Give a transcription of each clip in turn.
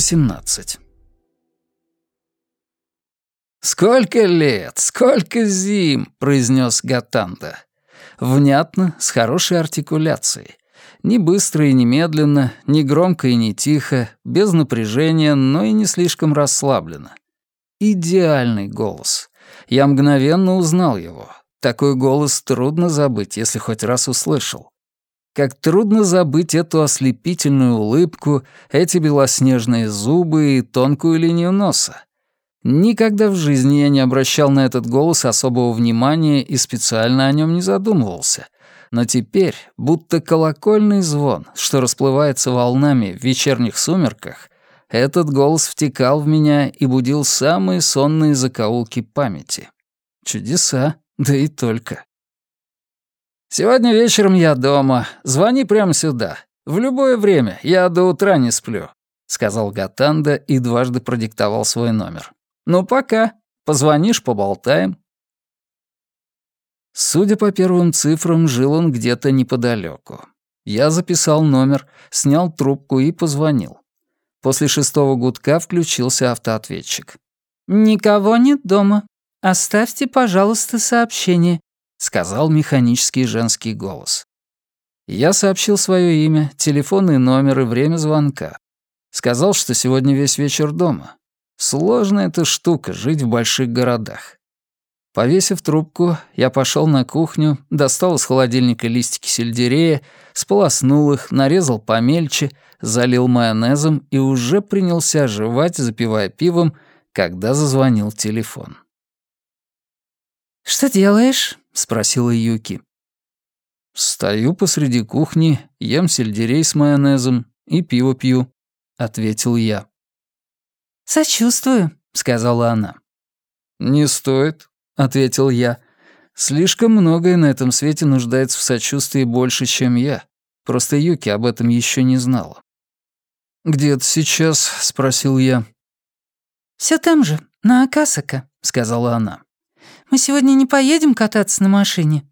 18. «Сколько лет, сколько зим!» — произнес Гатанда. Внятно, с хорошей артикуляцией. Не быстро и не медленно, не громко и не тихо, без напряжения, но и не слишком расслабленно. Идеальный голос. Я мгновенно узнал его. Такой голос трудно забыть, если хоть раз услышал. Как трудно забыть эту ослепительную улыбку, эти белоснежные зубы и тонкую линию носа. Никогда в жизни я не обращал на этот голос особого внимания и специально о нем не задумывался. Но теперь, будто колокольный звон, что расплывается волнами в вечерних сумерках, этот голос втекал в меня и будил самые сонные закоулки памяти. Чудеса, да и только. «Сегодня вечером я дома. Звони прямо сюда. В любое время. Я до утра не сплю», — сказал Гатанда и дважды продиктовал свой номер. «Ну, пока. Позвонишь, поболтаем». Судя по первым цифрам, жил он где-то неподалеку. Я записал номер, снял трубку и позвонил. После шестого гудка включился автоответчик. «Никого нет дома. Оставьте, пожалуйста, сообщение сказал механический женский голос. Я сообщил свое имя, телефонный номер и время звонка. Сказал, что сегодня весь вечер дома. Сложная эта штука — жить в больших городах. Повесив трубку, я пошел на кухню, достал из холодильника листики сельдерея, сполоснул их, нарезал помельче, залил майонезом и уже принялся жевать, запивая пивом, когда зазвонил телефон. «Что делаешь?» — спросила Юки. «Стою посреди кухни, ем сельдерей с майонезом и пиво пью», — ответил я. «Сочувствую», — сказала она. «Не стоит», — ответил я. «Слишком многое на этом свете нуждается в сочувствии больше, чем я. Просто Юки об этом еще не знала». «Где ты сейчас?» — спросил я. Все там же, на Акасака», — сказала она. Мы сегодня не поедем кататься на машине?»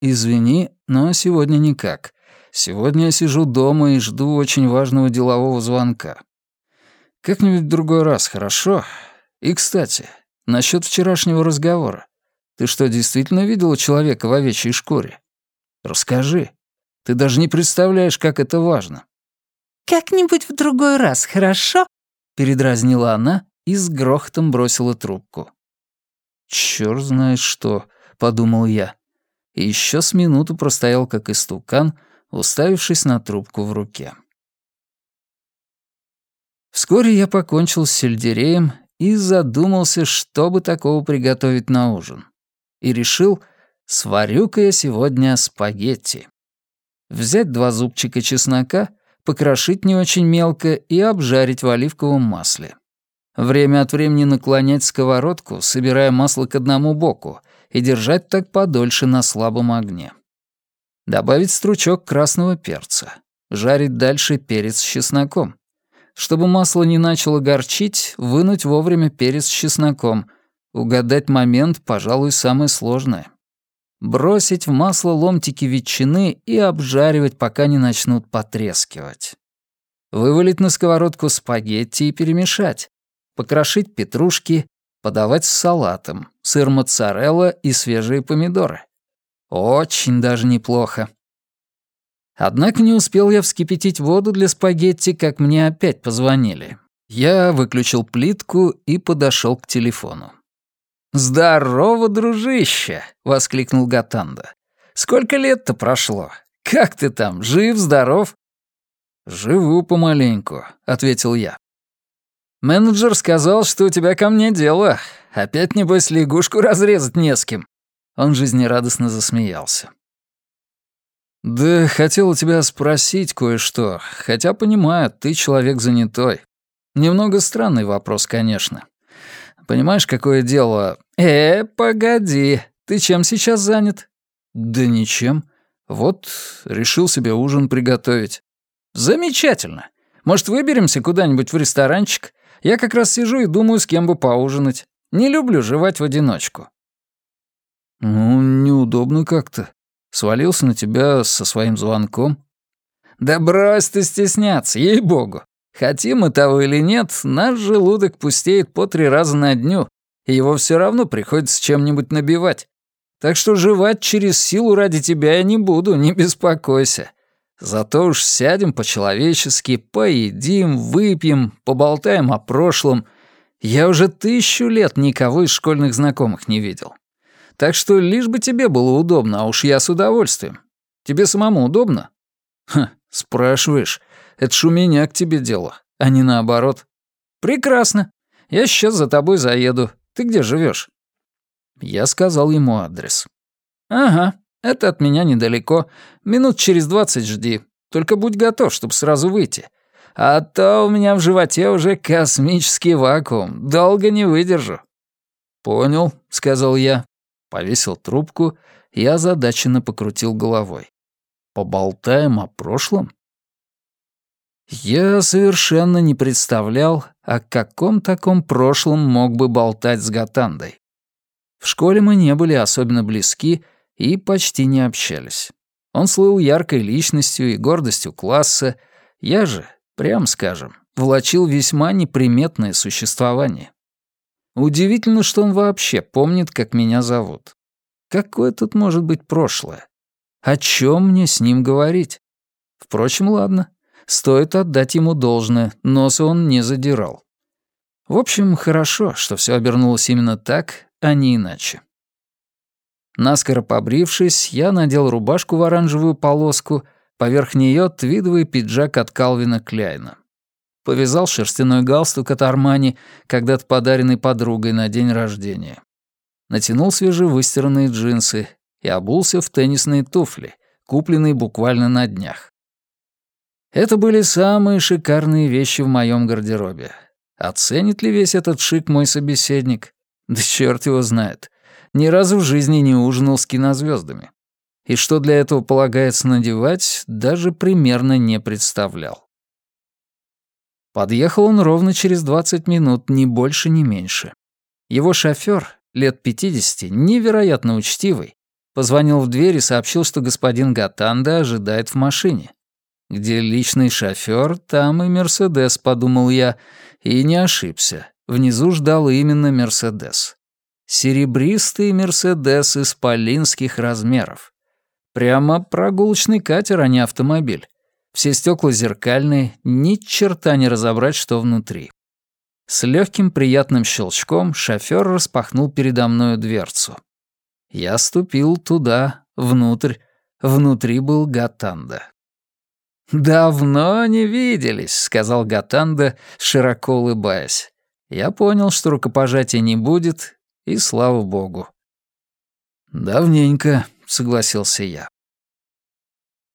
«Извини, но сегодня никак. Сегодня я сижу дома и жду очень важного делового звонка. Как-нибудь в другой раз, хорошо? И, кстати, насчет вчерашнего разговора. Ты что, действительно видела человека в овечьей шкуре? Расскажи. Ты даже не представляешь, как это важно». «Как-нибудь в другой раз, хорошо?» — передразнила она и с грохотом бросила трубку. «Чёрт знает что», — подумал я. И еще с минуту простоял как истукан, уставившись на трубку в руке. Вскоре я покончил с сельдереем и задумался, что бы такого приготовить на ужин. И решил, сварю-ка я сегодня спагетти. Взять два зубчика чеснока, покрошить не очень мелко и обжарить в оливковом масле. Время от времени наклонять сковородку, собирая масло к одному боку, и держать так подольше на слабом огне. Добавить стручок красного перца. Жарить дальше перец с чесноком. Чтобы масло не начало горчить, вынуть вовремя перец с чесноком. Угадать момент, пожалуй, самое сложное. Бросить в масло ломтики ветчины и обжаривать, пока не начнут потрескивать. Вывалить на сковородку спагетти и перемешать покрошить петрушки, подавать с салатом, сыр моцарелла и свежие помидоры. Очень даже неплохо. Однако не успел я вскипятить воду для спагетти, как мне опять позвонили. Я выключил плитку и подошел к телефону. «Здорово, дружище!» — воскликнул Гатанда. «Сколько лет-то прошло? Как ты там, жив, здоров?» «Живу помаленьку», — ответил я. Менеджер сказал, что у тебя ко мне дело. Опять, небось, лягушку разрезать не с кем». Он жизнерадостно засмеялся. «Да хотел у тебя спросить кое-что, хотя понимаю, ты человек занятой. Немного странный вопрос, конечно. Понимаешь, какое дело? Э, погоди, ты чем сейчас занят?» «Да ничем. Вот, решил себе ужин приготовить». «Замечательно. Может, выберемся куда-нибудь в ресторанчик? Я как раз сижу и думаю, с кем бы поужинать. Не люблю жевать в одиночку». «Ну, неудобно как-то. Свалился на тебя со своим звонком». «Да брось ты стесняться, ей-богу. Хотим мы того или нет, наш желудок пустеет по три раза на дню, и его все равно приходится чем-нибудь набивать. Так что жевать через силу ради тебя я не буду, не беспокойся. Зато уж сядем по-человечески, поедим, выпьем, поболтаем о прошлом. Я уже тысячу лет никого из школьных знакомых не видел. Так что лишь бы тебе было удобно, а уж я с удовольствием. Тебе самому удобно? Ха, спрашиваешь. Это ж у меня к тебе дело, а не наоборот. Прекрасно. Я сейчас за тобой заеду. Ты где живешь? Я сказал ему адрес. Ага, это от меня недалеко. Минут через двадцать жди. Только будь готов, чтобы сразу выйти. А то у меня в животе уже космический вакуум. Долго не выдержу». «Понял», — сказал я. Повесил трубку и озадаченно покрутил головой. «Поболтаем о прошлом?» Я совершенно не представлял, о каком таком прошлом мог бы болтать с Гатандой. В школе мы не были особенно близки, и почти не общались. Он слыл яркой личностью и гордостью класса, я же, прям скажем, влачил весьма неприметное существование. Удивительно, что он вообще помнит, как меня зовут. Какое тут может быть прошлое? О чем мне с ним говорить? Впрочем, ладно. Стоит отдать ему должное, носа он не задирал. В общем, хорошо, что все обернулось именно так, а не иначе. Наскоро побрившись, я надел рубашку в оранжевую полоску, поверх нее твидовый пиджак от Калвина Кляйна. Повязал шерстяной галстук от Армани, когда-то подаренный подругой на день рождения. Натянул свежевыстиранные джинсы и обулся в теннисные туфли, купленные буквально на днях. Это были самые шикарные вещи в моем гардеробе. Оценит ли весь этот шик мой собеседник? Да черт его знает ни разу в жизни не ужинал с кинозвездами. И что для этого полагается надевать, даже примерно не представлял. Подъехал он ровно через 20 минут, ни больше, ни меньше. Его шофер, лет 50, невероятно учтивый, позвонил в дверь и сообщил, что господин Гатанда ожидает в машине. Где личный шофер, там и Мерседес, подумал я, и не ошибся. Внизу ждал именно Мерседес. Серебристый «Мерседес» исполинских размеров. Прямо прогулочный катер, а не автомобиль. Все стекла зеркальные, ни черта не разобрать, что внутри. С легким приятным щелчком шофер распахнул передо мною дверцу. Я ступил туда, внутрь. Внутри был Гатанда. «Давно не виделись», — сказал Гатанда, широко улыбаясь. Я понял, что рукопожатия не будет, и слава богу. «Давненько», — согласился я.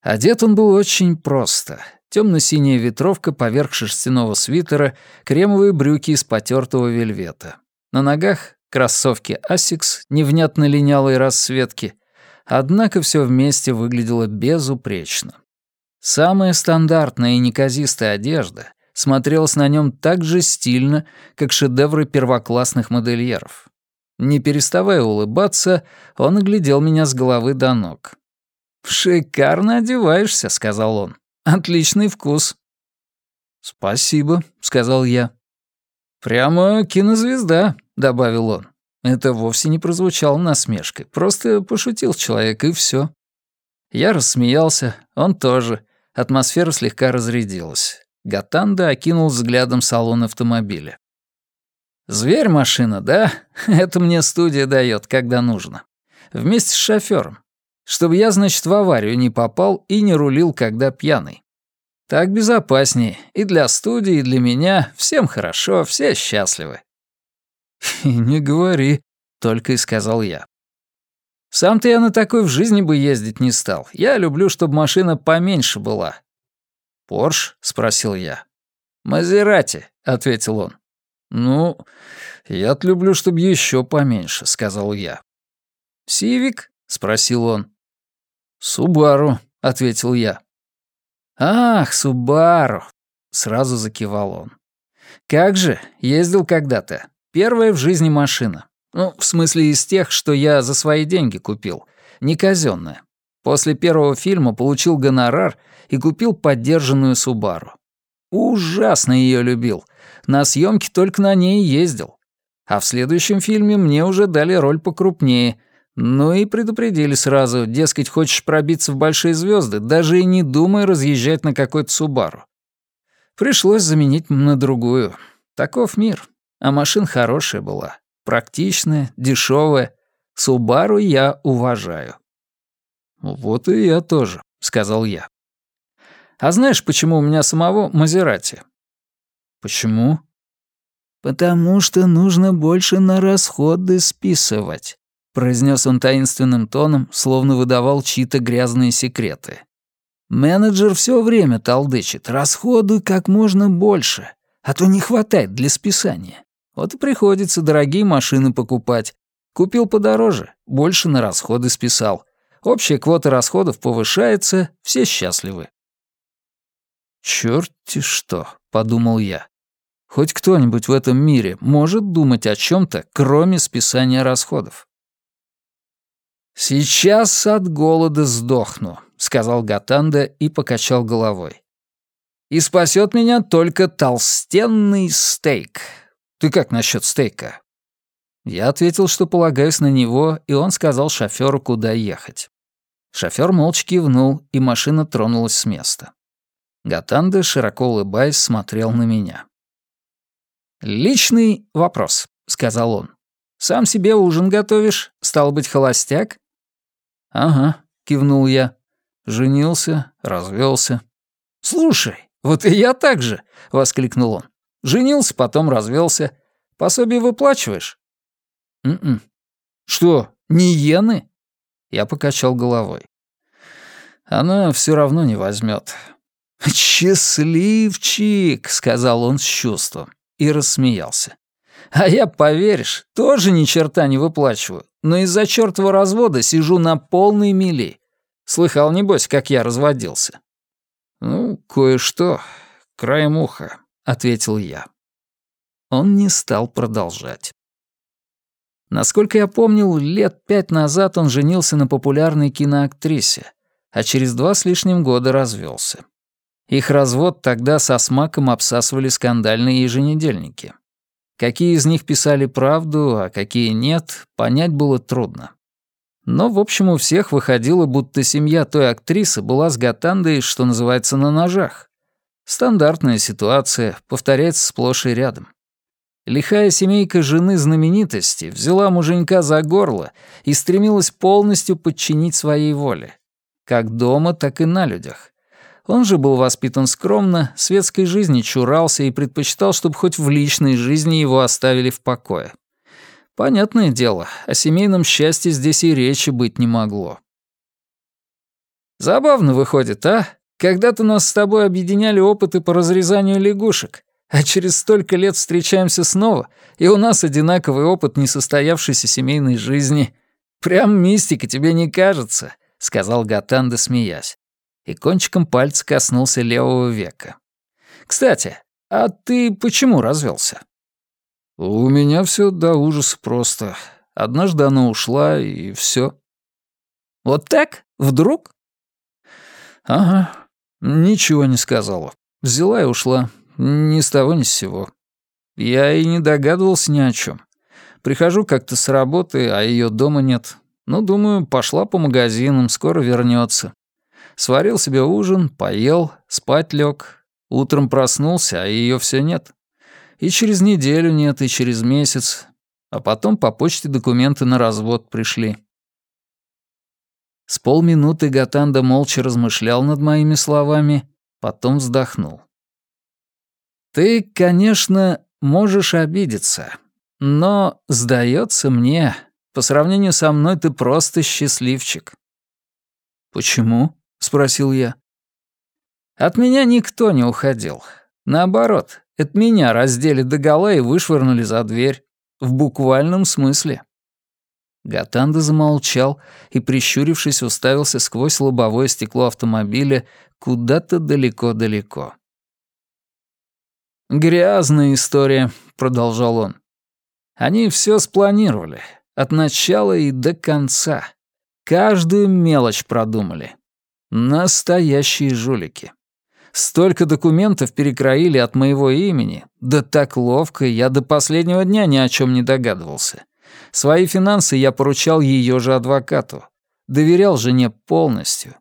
Одет он был очень просто. Темно-синяя ветровка поверх шерстяного свитера, кремовые брюки из потертого вельвета. На ногах кроссовки Asics, невнятно линялой расцветки. Однако все вместе выглядело безупречно. Самая стандартная и неказистая одежда смотрелась на нем так же стильно, как шедевры первоклассных модельеров. Не переставая улыбаться, он оглядел меня с головы до ног. «Шикарно одеваешься», — сказал он. «Отличный вкус». «Спасибо», — сказал я. «Прямо кинозвезда», — добавил он. Это вовсе не прозвучало насмешкой. Просто пошутил человек, и все. Я рассмеялся, он тоже. Атмосфера слегка разрядилась. Гатанда окинул взглядом салон автомобиля. Зверь машина, да? Это мне студия дает, когда нужно. Вместе с шофёром. Чтобы я, значит, в аварию не попал и не рулил, когда пьяный. Так безопаснее. И для студии, и для меня. Всем хорошо, все счастливы. Не говори, только и сказал я. Сам-то я на такой в жизни бы ездить не стал. Я люблю, чтобы машина поменьше была. «Порш?» — спросил я. «Мазерати», — ответил он. «Ну, я люблю, чтобы еще поменьше», — сказал я. «Сивик?» — спросил он. «Субару», — ответил я. «Ах, Субару!» — сразу закивал он. «Как же, ездил когда-то. Первая в жизни машина. Ну, в смысле из тех, что я за свои деньги купил. Не казенная. После первого фильма получил гонорар и купил поддержанную Субару. Ужасно ее любил. На съемки только на ней ездил. А в следующем фильме мне уже дали роль покрупнее. Ну и предупредили сразу, дескать, хочешь пробиться в большие звезды, даже и не думай разъезжать на какой-то Субару. Пришлось заменить на другую. Таков мир. А машина хорошая была. Практичная, дешевая. Субару я уважаю. «Вот и я тоже», — сказал я. «А знаешь, почему у меня самого Мазерати?» «Почему?» «Потому что нужно больше на расходы списывать», — произнес он таинственным тоном, словно выдавал чьи-то грязные секреты. «Менеджер все время толдычит, расходуй как можно больше, а то не хватает для списания. Вот и приходится дорогие машины покупать. Купил подороже, больше на расходы списал. Общая квота расходов повышается, все счастливы». «Чёрт-те что», — подумал я. Хоть кто-нибудь в этом мире может думать о чем-то, кроме списания расходов. «Сейчас от голода сдохну», — сказал Гатанда и покачал головой. «И спасет меня только толстенный стейк. Ты как насчет стейка?» Я ответил, что полагаюсь на него, и он сказал шофёру, куда ехать. Шофёр молча кивнул, и машина тронулась с места. Гатанда, широко улыбаясь, смотрел на меня. «Личный вопрос», — сказал он. «Сам себе ужин готовишь? Стал быть, холостяк?» «Ага», — кивнул я. Женился, развелся. «Слушай, вот и я так же», — воскликнул он. «Женился, потом развелся. Пособие выплачиваешь?» «М-м». «Что, не иены?» Я покачал головой. «Она все равно не возьмет. «Счастливчик», — сказал он с чувством и рассмеялся. «А я, поверишь, тоже ни черта не выплачиваю, но из-за чертова развода сижу на полной мели. Слыхал, небось, как я разводился?» «Ну, кое-что, краем уха», — ответил я. Он не стал продолжать. Насколько я помнил, лет пять назад он женился на популярной киноактрисе, а через два с лишним года развелся. Их развод тогда со смаком обсасывали скандальные еженедельники. Какие из них писали правду, а какие нет, понять было трудно. Но, в общем, у всех выходило, будто семья той актрисы была с Гатандой, что называется, на ножах. Стандартная ситуация, повторяется сплошь и рядом. Лихая семейка жены знаменитости взяла муженька за горло и стремилась полностью подчинить своей воле. Как дома, так и на людях. Он же был воспитан скромно, светской жизни чурался и предпочитал, чтобы хоть в личной жизни его оставили в покое. Понятное дело, о семейном счастье здесь и речи быть не могло. Забавно выходит, а? Когда-то нас с тобой объединяли опыты по разрезанию лягушек, а через столько лет встречаемся снова, и у нас одинаковый опыт несостоявшейся семейной жизни. Прям мистика тебе не кажется?» — сказал Гатанда, смеясь и кончиком пальца коснулся левого века. «Кстати, а ты почему развелся? «У меня все до ужаса просто. Однажды она ушла, и все. «Вот так? Вдруг?» «Ага. Ничего не сказала. Взяла и ушла. Ни с того, ни с сего. Я и не догадывался ни о чем. Прихожу как-то с работы, а ее дома нет. Ну, думаю, пошла по магазинам, скоро вернется. Сварил себе ужин, поел, спать лег. Утром проснулся, а ее все нет. И через неделю нет, и через месяц. А потом по почте документы на развод пришли. С полминуты Гатанда молча размышлял над моими словами, потом вздохнул. «Ты, конечно, можешь обидеться, но, сдается мне, по сравнению со мной ты просто счастливчик». «Почему?» — спросил я. От меня никто не уходил. Наоборот, от меня раздели догола и вышвырнули за дверь. В буквальном смысле. Гатанда замолчал и, прищурившись, уставился сквозь лобовое стекло автомобиля куда-то далеко-далеко. «Грязная история», — продолжал он. «Они все спланировали, от начала и до конца. Каждую мелочь продумали. Настоящие жулики. Столько документов перекроили от моего имени, да так ловко, я до последнего дня ни о чем не догадывался. Свои финансы я поручал ее же адвокату. Доверял жене полностью.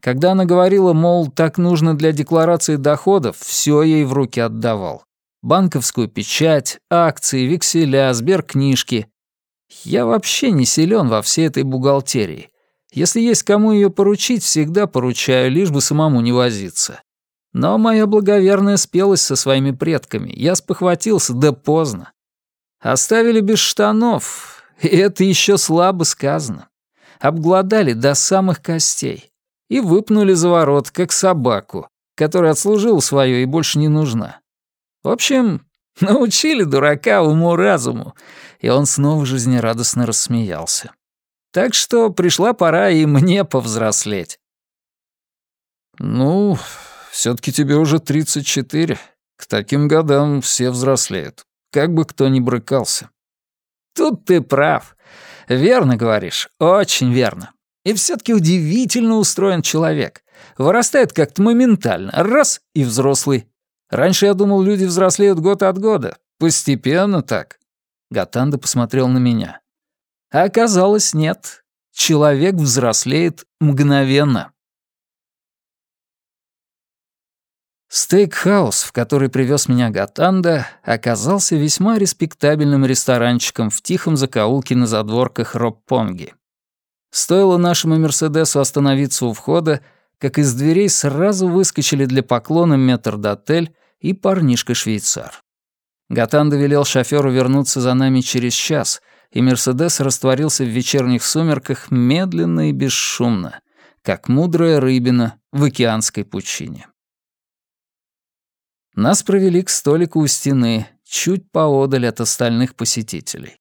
Когда она говорила, мол, так нужно для декларации доходов, все ей в руки отдавал. Банковскую печать, акции, векселя, сберкнижки. Я вообще не силен во всей этой бухгалтерии. Если есть кому ее поручить, всегда поручаю, лишь бы самому не возиться. Но моя благоверная спелась со своими предками. Я спохватился, да поздно. Оставили без штанов, и это еще слабо сказано. Обглодали до самых костей и выпнули за ворот, как собаку, которая отслужила свое и больше не нужна. В общем, научили дурака уму-разуму, и он снова жизнерадостно рассмеялся. Так что пришла пора и мне повзрослеть. «Ну, все таки тебе уже 34. К таким годам все взрослеют. Как бы кто ни брыкался». «Тут ты прав. Верно говоришь, очень верно. И все-таки удивительно устроен человек. Вырастает как-то моментально, раз — и взрослый. Раньше я думал, люди взрослеют год от года. Постепенно так. Готанда посмотрел на меня. А оказалось, нет. Человек взрослеет мгновенно. Стейкхаус, в который привез меня Готанда, оказался весьма респектабельным ресторанчиком в тихом закоулке на задворках Роппонги. Стоило нашему «Мерседесу» остановиться у входа, как из дверей сразу выскочили для поклона метрдотель и парнишка-швейцар. Гатанда велел шофёру вернуться за нами через час, и «Мерседес» растворился в вечерних сумерках медленно и бесшумно, как мудрая рыбина в океанской пучине. Нас провели к столику у стены, чуть поодаль от остальных посетителей.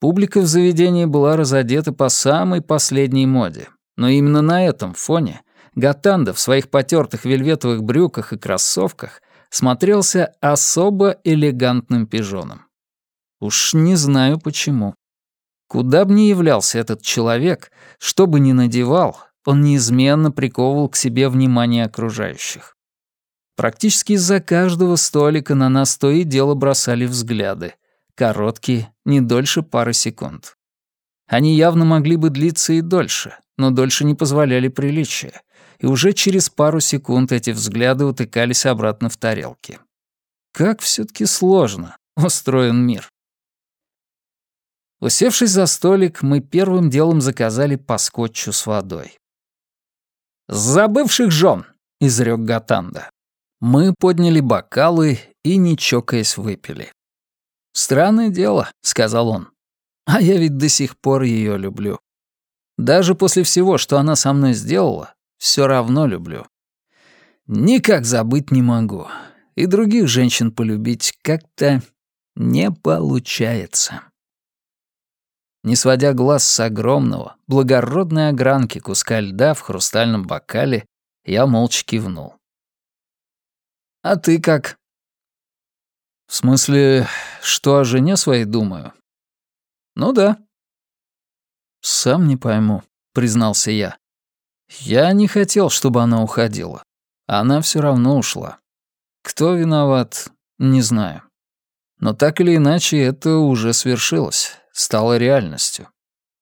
Публика в заведении была разодета по самой последней моде. Но именно на этом фоне Гатанда в своих потертых вельветовых брюках и кроссовках смотрелся особо элегантным пижоном. Уж не знаю почему. Куда бы ни являлся этот человек, что бы ни надевал, он неизменно приковывал к себе внимание окружающих. Практически из-за каждого столика на нас то и дело бросали взгляды. Короткие, не дольше пары секунд. Они явно могли бы длиться и дольше, но дольше не позволяли приличия, и уже через пару секунд эти взгляды утыкались обратно в тарелки. Как все таки сложно устроен мир. Усевшись за столик, мы первым делом заказали по скотчу с водой. «Забывших жен!» — изрек Гатанда. Мы подняли бокалы и, не чокаясь, выпили. «Странное дело», — сказал он. «А я ведь до сих пор ее люблю. Даже после всего, что она со мной сделала, все равно люблю. Никак забыть не могу. И других женщин полюбить как-то не получается». Не сводя глаз с огромного, благородной огранки куска льда в хрустальном бокале, я молча кивнул. «А ты как?» «В смысле, что о жене своей думаю?» «Ну да». «Сам не пойму», — признался я. «Я не хотел, чтобы она уходила. Она все равно ушла. Кто виноват, не знаю. Но так или иначе, это уже свершилось, стало реальностью.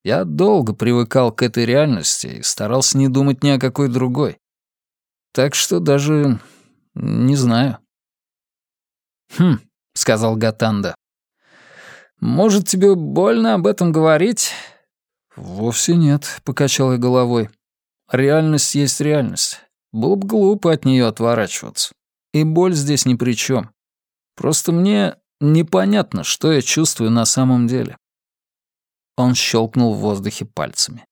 Я долго привыкал к этой реальности и старался не думать ни о какой другой. Так что даже не знаю. Хм, — сказал Гатанда. «Может, тебе больно об этом говорить?» «Вовсе нет», — покачал я головой. «Реальность есть реальность. Было бы глупо от нее отворачиваться. И боль здесь ни при чем. Просто мне непонятно, что я чувствую на самом деле». Он щелкнул в воздухе пальцами.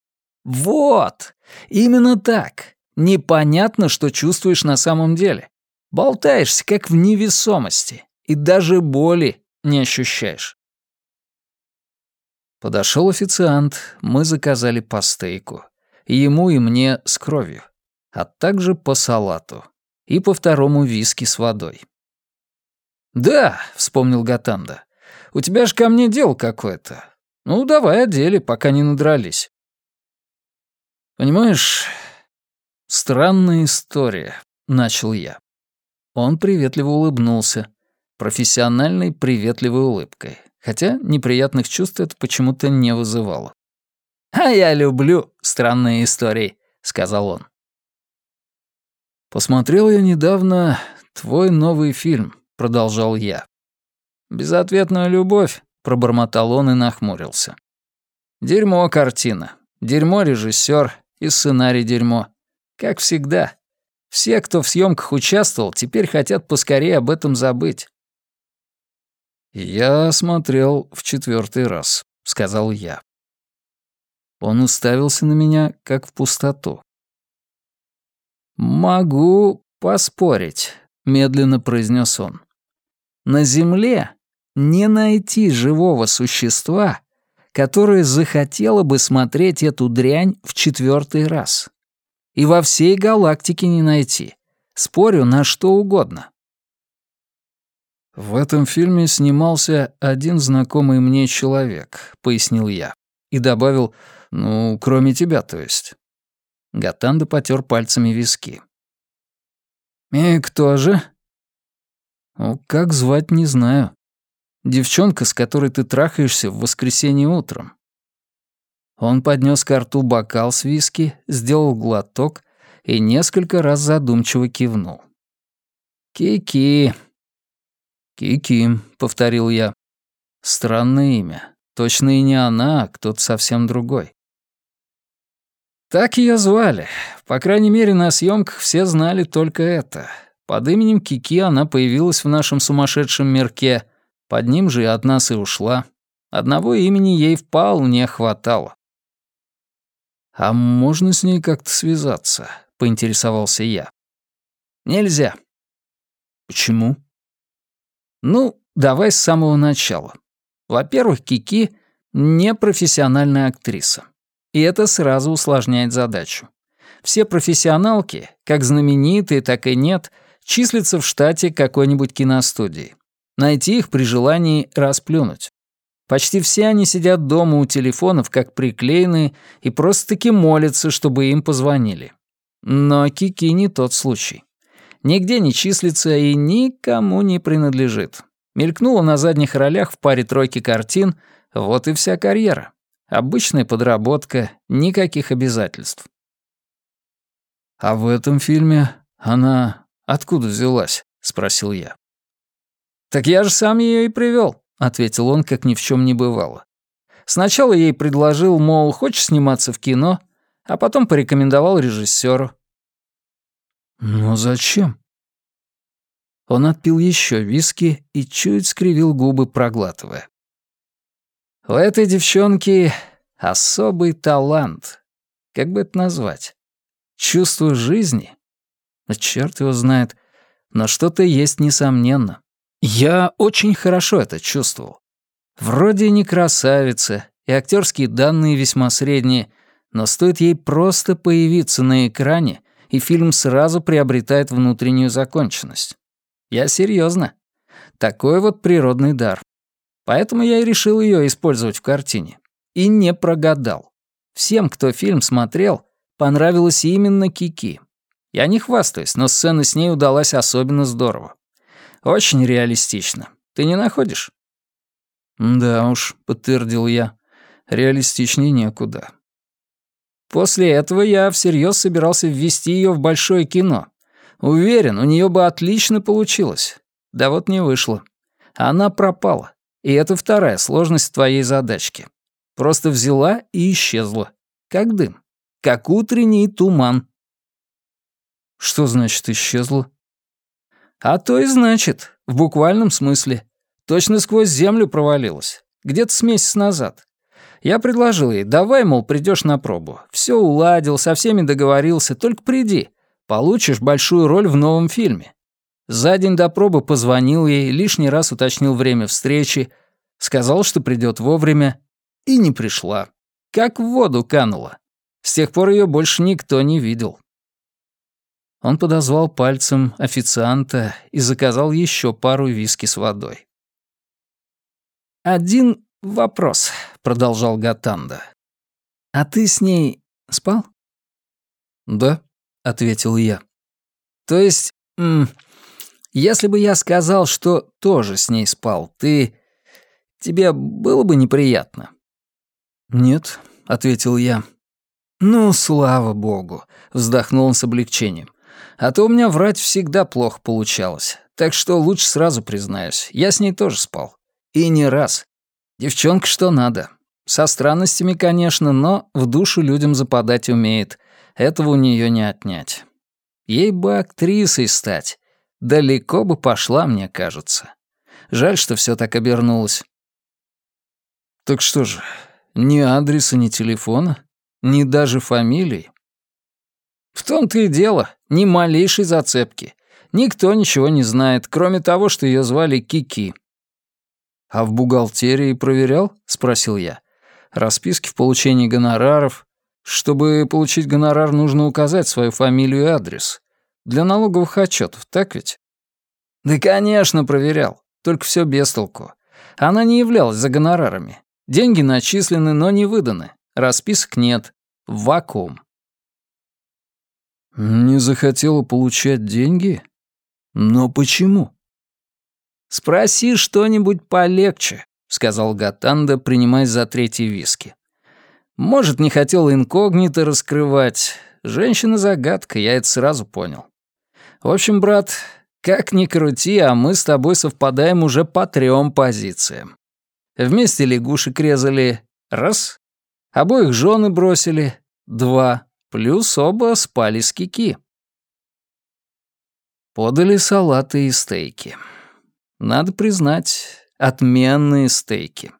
«Вот! Именно так! Непонятно, что чувствуешь на самом деле. Болтаешься, как в невесомости и даже боли не ощущаешь. Подошел официант, мы заказали по стейку. Ему, и мне с кровью. А также по салату. И по второму виски с водой. «Да», — вспомнил Гатанда, — «у тебя ж ко мне дело какое-то. Ну, давай о деле, пока не надрались». «Понимаешь, странная история», — начал я. Он приветливо улыбнулся. Профессиональной приветливой улыбкой. Хотя неприятных чувств это почему-то не вызывало. «А я люблю странные истории», — сказал он. «Посмотрел я недавно твой новый фильм», — продолжал я. «Безответная любовь», — пробормотал он и нахмурился. «Дерьмо картина, дерьмо режиссер и сценарий дерьмо. Как всегда. Все, кто в съемках участвовал, теперь хотят поскорее об этом забыть». «Я смотрел в четвертый раз», — сказал я. Он уставился на меня, как в пустоту. «Могу поспорить», — медленно произнес он. «На Земле не найти живого существа, которое захотело бы смотреть эту дрянь в четвертый раз. И во всей галактике не найти. Спорю на что угодно». «В этом фильме снимался один знакомый мне человек», — пояснил я. И добавил, ну, кроме тебя, то есть. Гатанда потер пальцами виски. «И кто же?» «Ну, как звать, не знаю. Девчонка, с которой ты трахаешься в воскресенье утром». Он поднес к рту бокал с виски, сделал глоток и несколько раз задумчиво кивнул. «Ки-ки». «Ки-ки», — повторил я. «Странное имя. Точно и не она, а кто-то совсем другой». Так ее звали. По крайней мере, на съемках все знали только это. Под именем Кики она появилась в нашем сумасшедшем мирке. Под ним же и от нас и ушла. Одного имени ей вполне хватало. «А можно с ней как-то связаться?» — поинтересовался я. «Нельзя». «Почему?» «Ну, давай с самого начала. Во-первых, Кики — не профессиональная актриса. И это сразу усложняет задачу. Все профессионалки, как знаменитые, так и нет, числятся в штате какой-нибудь киностудии. Найти их при желании расплюнуть. Почти все они сидят дома у телефонов, как приклеенные, и просто-таки молятся, чтобы им позвонили. Но Кики не тот случай. Нигде не числится и никому не принадлежит. Мелькнула на задних ролях в паре тройки картин, вот и вся карьера. Обычная подработка, никаких обязательств. «А в этом фильме она откуда взялась?» — спросил я. «Так я же сам ее и привел, ответил он, как ни в чем не бывало. Сначала ей предложил, мол, хочешь сниматься в кино, а потом порекомендовал режиссеру. «Но зачем?» Он отпил еще виски и чуть скривил губы, проглатывая. У этой девчонки особый талант. Как бы это назвать? Чувство жизни? Ну, Черт его знает. Но что-то есть несомненно. Я очень хорошо это чувствовал. Вроде не красавица, и актерские данные весьма средние, но стоит ей просто появиться на экране, и фильм сразу приобретает внутреннюю законченность. Я серьезно. Такой вот природный дар. Поэтому я и решил ее использовать в картине. И не прогадал. Всем, кто фильм смотрел, понравилась именно Кики. Я не хвастаюсь, но сцена с ней удалась особенно здорово. Очень реалистично. Ты не находишь? «Да уж», — подтвердил я, — «реалистичнее некуда». После этого я всерьез собирался ввести ее в большое кино. Уверен, у нее бы отлично получилось. Да вот не вышло. Она пропала. И это вторая сложность твоей задачки. Просто взяла и исчезла. Как дым. Как утренний туман. Что значит исчезла? А то и значит, в буквальном смысле. Точно сквозь землю провалилась. Где-то с месяц назад. Я предложил ей, давай, мол, придешь на пробу. Все уладил, со всеми договорился, только приди. Получишь большую роль в новом фильме. За день до пробы позвонил ей, лишний раз уточнил время встречи, сказал, что придет вовремя, и не пришла. Как в воду канула. С тех пор ее больше никто не видел. Он подозвал пальцем официанта и заказал еще пару виски с водой. «Один вопрос», — продолжал Гатанда. «А ты с ней спал?» «Да», — ответил я. «То есть Если бы я сказал, что тоже с ней спал, ты... Тебе было бы неприятно?» «Нет», — ответил я. «Ну, слава богу», — вздохнул он с облегчением. «А то у меня врать всегда плохо получалось. Так что лучше сразу признаюсь, я с ней тоже спал. И не раз. Девчонка что надо. Со странностями, конечно, но в душу людям западать умеет. Этого у нее не отнять. Ей бы актрисой стать. Далеко бы пошла, мне кажется. Жаль, что все так обернулось. Так что же, ни адреса, ни телефона, ни даже фамилии? В том-то и дело, ни малейшей зацепки. Никто ничего не знает, кроме того, что ее звали Кики. «А в бухгалтерии проверял?» — спросил я. «Расписки в получении гонораров. Чтобы получить гонорар, нужно указать свою фамилию и адрес. Для налоговых отчетов, так ведь?» «Да, конечно, проверял. Только все без толку. Она не являлась за гонорарами. Деньги начислены, но не выданы. Расписок нет. Вакуум». «Не захотела получать деньги? Но почему?» «Спроси что-нибудь полегче», — сказал Гатанда, принимаясь за третий виски. «Может, не хотел инкогнито раскрывать. Женщина-загадка, я это сразу понял. В общем, брат, как ни крути, а мы с тобой совпадаем уже по трем позициям. Вместе лягушек резали — раз. Обоих жены бросили — два. Плюс оба спали с кики. Подали салаты и стейки. Надо признать, отменные стейки.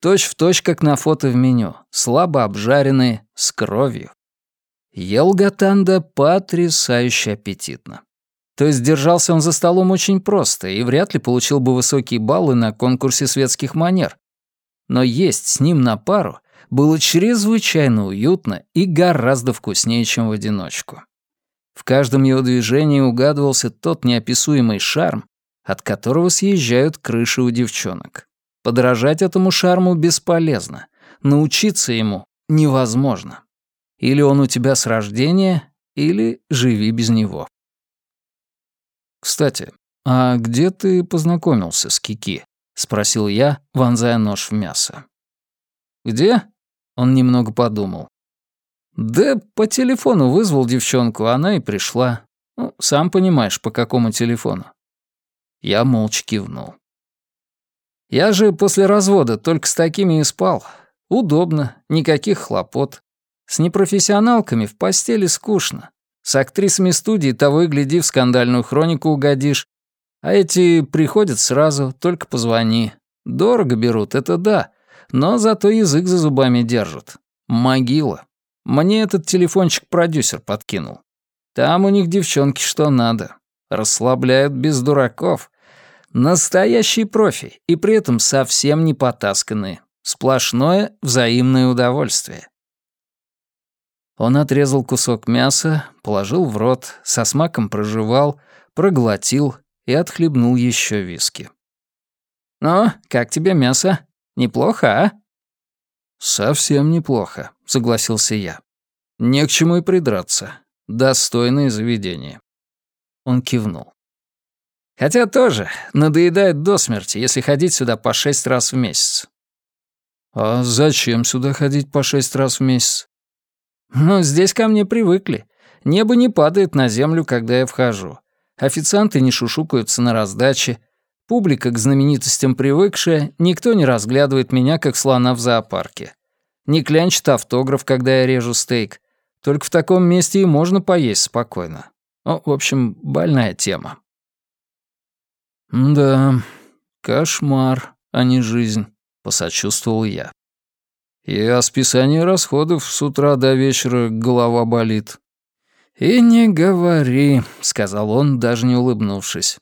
Точь в точь, как на фото в меню, слабо обжаренные, с кровью. Ел Гатанда потрясающе аппетитно. То есть держался он за столом очень просто и вряд ли получил бы высокие баллы на конкурсе светских манер. Но есть с ним на пару было чрезвычайно уютно и гораздо вкуснее, чем в одиночку. В каждом его движении угадывался тот неописуемый шарм, от которого съезжают крыши у девчонок. Подражать этому шарму бесполезно, научиться ему невозможно. Или он у тебя с рождения, или живи без него. «Кстати, а где ты познакомился с Кики?» — спросил я, вонзая нож в мясо. «Где?» — он немного подумал. «Да по телефону вызвал девчонку, она и пришла. Ну, сам понимаешь, по какому телефону. Я молча кивнул. Я же после развода только с такими и спал. Удобно, никаких хлопот. С непрофессионалками в постели скучно. С актрисами студии того и гляди в скандальную хронику угодишь. А эти приходят сразу, только позвони. Дорого берут, это да, но зато язык за зубами держат. Могила. Мне этот телефончик продюсер подкинул. Там у них девчонки что надо. Расслабляют без дураков. Настоящие профи, и при этом совсем не потасканные. Сплошное взаимное удовольствие. Он отрезал кусок мяса, положил в рот, со смаком прожевал, проглотил и отхлебнул еще виски. «Ну, как тебе мясо? Неплохо, а?» «Совсем неплохо», — согласился я. «Не к чему и придраться. Достойное заведение». Он кивнул. «Хотя тоже надоедает до смерти, если ходить сюда по шесть раз в месяц». «А зачем сюда ходить по шесть раз в месяц?» «Ну, здесь ко мне привыкли. Небо не падает на землю, когда я вхожу. Официанты не шушукаются на раздаче. Публика к знаменитостям привыкшая, никто не разглядывает меня, как слона в зоопарке. Не клянчит автограф, когда я режу стейк. Только в таком месте и можно поесть спокойно. Ну, в общем, больная тема. «Да, кошмар, а не жизнь», — посочувствовал я. «И о списании расходов с утра до вечера голова болит». «И не говори», — сказал он, даже не улыбнувшись.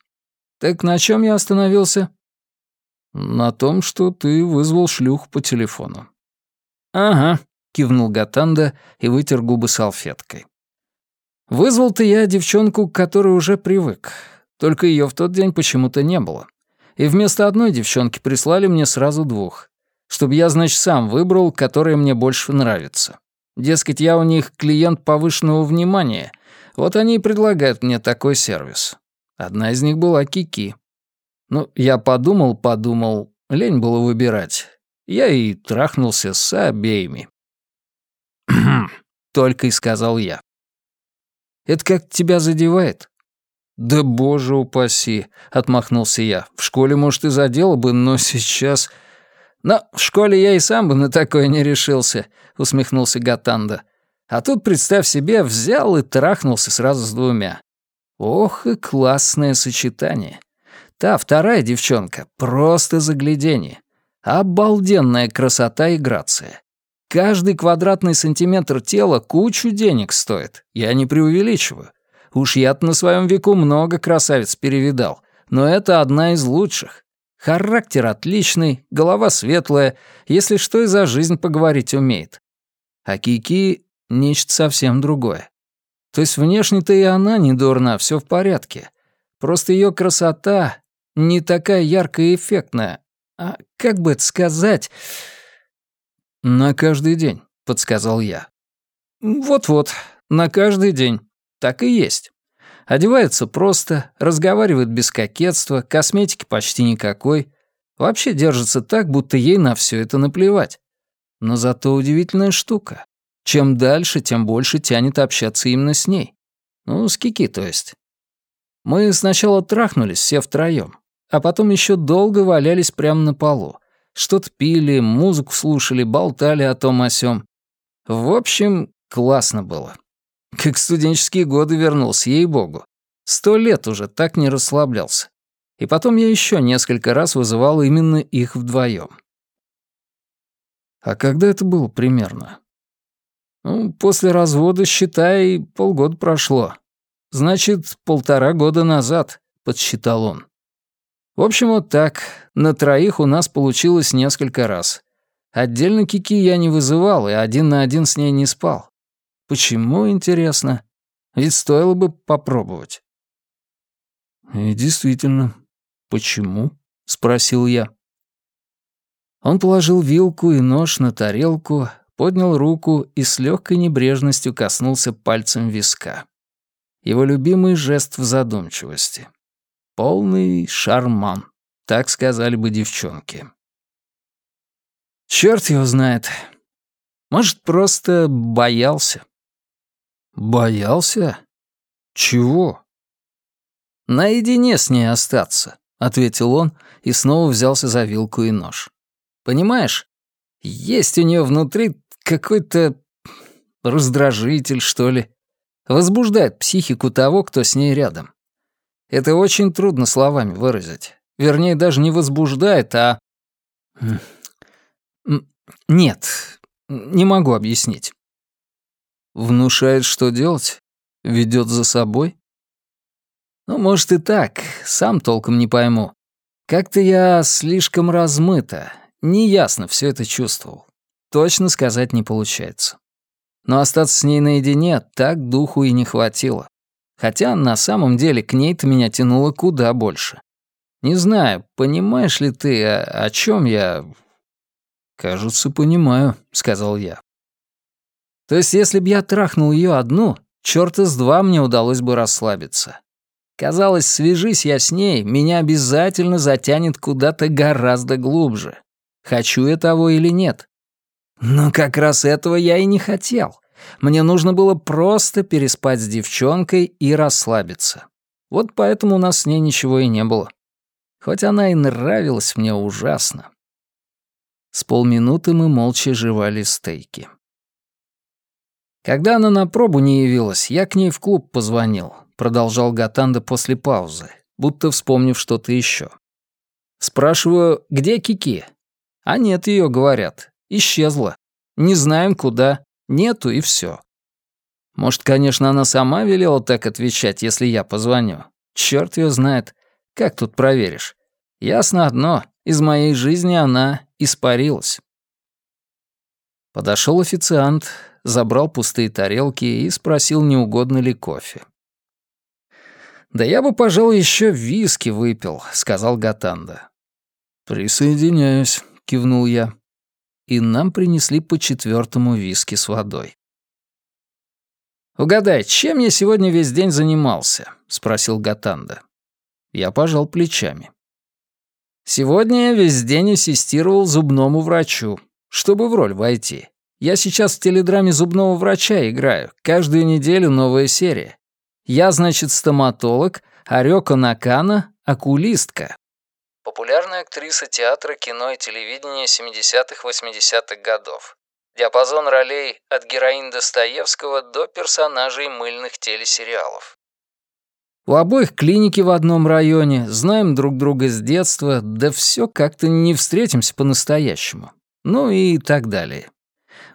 «Так на чем я остановился?» «На том, что ты вызвал шлюх по телефону». «Ага», кивнул Гатанда и вытер губы салфеткой. Вызвал-то я девчонку, к которой уже привык. Только ее в тот день почему-то не было. И вместо одной девчонки прислали мне сразу двух. Чтобы я, значит, сам выбрал, которая мне больше нравится. Дескать, я у них клиент повышенного внимания. Вот они и предлагают мне такой сервис. Одна из них была Кики. Ну, я подумал, подумал, лень было выбирать. Я и трахнулся с обеими. Только и сказал я. Это как тебя задевает? Да боже упаси, отмахнулся я. В школе, может, и задело бы, но сейчас... Но в школе я и сам бы на такое не решился, усмехнулся Гатанда. А тут, представь себе, взял и трахнулся сразу с двумя. Ох и классное сочетание. Та вторая девчонка — просто загляденье. Обалденная красота и грация. Каждый квадратный сантиметр тела кучу денег стоит. Я не преувеличиваю. Уж я на своем веку много красавиц перевидал, но это одна из лучших. Характер отличный, голова светлая, если что и за жизнь поговорить умеет. А Кики — нечто совсем другое. То есть внешне-то и она не дурна, все в порядке. Просто ее красота не такая яркая и эффектная, а как бы это сказать? На каждый день, подсказал я. Вот-вот, на каждый день. Так и есть. Одевается просто, разговаривает без кокетства, косметики почти никакой. Вообще держится так, будто ей на все это наплевать. Но зато удивительная штука. Чем дальше, тем больше тянет общаться именно с ней. Ну, с Кики, то есть. Мы сначала трахнулись все втроем а потом еще долго валялись прямо на полу. Что-то пили, музыку слушали, болтали о том о сём. В общем, классно было. Как студенческие годы вернулся, ей-богу. Сто лет уже так не расслаблялся. И потом я еще несколько раз вызывал именно их вдвоем. А когда это было примерно? Ну, после развода, считай, полгода прошло. Значит, полтора года назад, подсчитал он. В общем, вот так. На троих у нас получилось несколько раз. Отдельно Кики я не вызывал и один на один с ней не спал. Почему, интересно? Ведь стоило бы попробовать. И действительно, почему? Спросил я. Он положил вилку и нож на тарелку, поднял руку и с легкой небрежностью коснулся пальцем виска. Его любимый жест в задумчивости. Полный шарман, так сказали бы девчонки. Черт его знает. Может, просто боялся. Боялся? Чего? Наедине с ней остаться, ответил он и снова взялся за вилку и нож. Понимаешь, есть у нее внутри какой-то раздражитель, что ли. Возбуждает психику того, кто с ней рядом. Это очень трудно словами выразить. Вернее, даже не возбуждает, а... Нет, не могу объяснить. Внушает, что делать? Ведет за собой? Ну, может и так, сам толком не пойму. Как-то я слишком размыто, неясно все это чувствовал. Точно сказать не получается. Но остаться с ней наедине так духу и не хватило. Хотя на самом деле к ней-то меня тянуло куда больше. Не знаю, понимаешь ли ты, о, о чем я... «Кажется, понимаю», — сказал я. То есть, если б я трахнул ее одну, черта с два мне удалось бы расслабиться. Казалось, свяжись я с ней, меня обязательно затянет куда-то гораздо глубже. Хочу я того или нет. Но как раз этого я и не хотел. Мне нужно было просто переспать с девчонкой и расслабиться. Вот поэтому у нас с ней ничего и не было. Хоть она и нравилась мне ужасно. С полминуты мы молча жевали стейки. Когда она на пробу не явилась, я к ней в клуб позвонил, продолжал Гатанда после паузы, будто вспомнив что-то еще. Спрашиваю, где Кики? А нет ее, говорят. Исчезла. Не знаем, куда. Нету и все. Может, конечно, она сама велела так отвечать, если я позвоню. Черт ее знает. Как тут проверишь? Ясно одно, из моей жизни она испарилась. Подошел официант, забрал пустые тарелки и спросил, не угодно ли кофе. «Да я бы, пожалуй, еще виски выпил», — сказал Гатанда. «Присоединяюсь», — кивнул я и нам принесли по четвертому виски с водой. «Угадай, чем я сегодня весь день занимался?» — спросил Гатанда. Я пожал плечами. Сегодня я весь день ассистировал зубному врачу, чтобы в роль войти. Я сейчас в теледраме зубного врача играю. Каждую неделю новая серия. Я, значит, стоматолог, а Рёко Накана — окулистка. Популярная актриса театра, кино и телевидения 70-80-х годов. Диапазон ролей от героинь Достоевского до персонажей мыльных телесериалов. У обоих клиники в одном районе, знаем друг друга с детства, да все как-то не встретимся по-настоящему. Ну и так далее.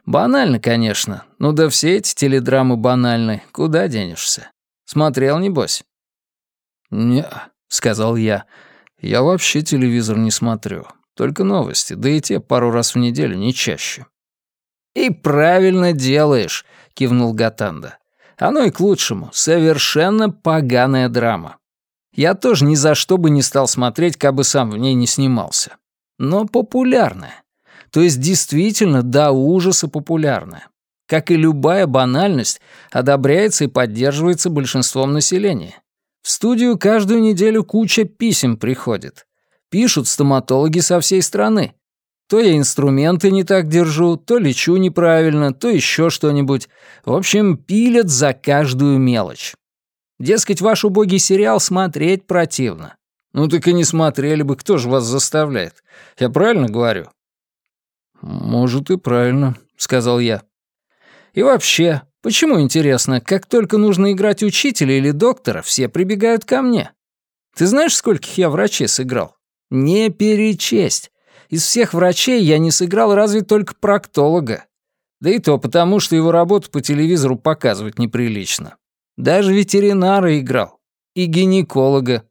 Банально, конечно. Ну да все эти теледрамы банальны. Куда денешься? Смотрел, небось? не сказал я. «Я вообще телевизор не смотрю. Только новости, да и те пару раз в неделю, не чаще». «И правильно делаешь», — кивнул Гатанда. Оно и к лучшему. Совершенно поганая драма. Я тоже ни за что бы не стал смотреть, как бы сам в ней не снимался. Но популярная. То есть действительно до ужаса популярная. Как и любая банальность, одобряется и поддерживается большинством населения. В студию каждую неделю куча писем приходит. Пишут стоматологи со всей страны. То я инструменты не так держу, то лечу неправильно, то еще что-нибудь. В общем, пилят за каждую мелочь. Дескать, ваш убогий сериал смотреть противно. Ну так и не смотрели бы, кто же вас заставляет? Я правильно говорю? Может, и правильно, сказал я. И вообще, почему, интересно, как только нужно играть учителя или доктора, все прибегают ко мне? Ты знаешь, скольких я врачей сыграл? Не перечесть. Из всех врачей я не сыграл разве только проктолога. Да и то потому, что его работу по телевизору показывать неприлично. Даже ветеринара играл. И гинеколога.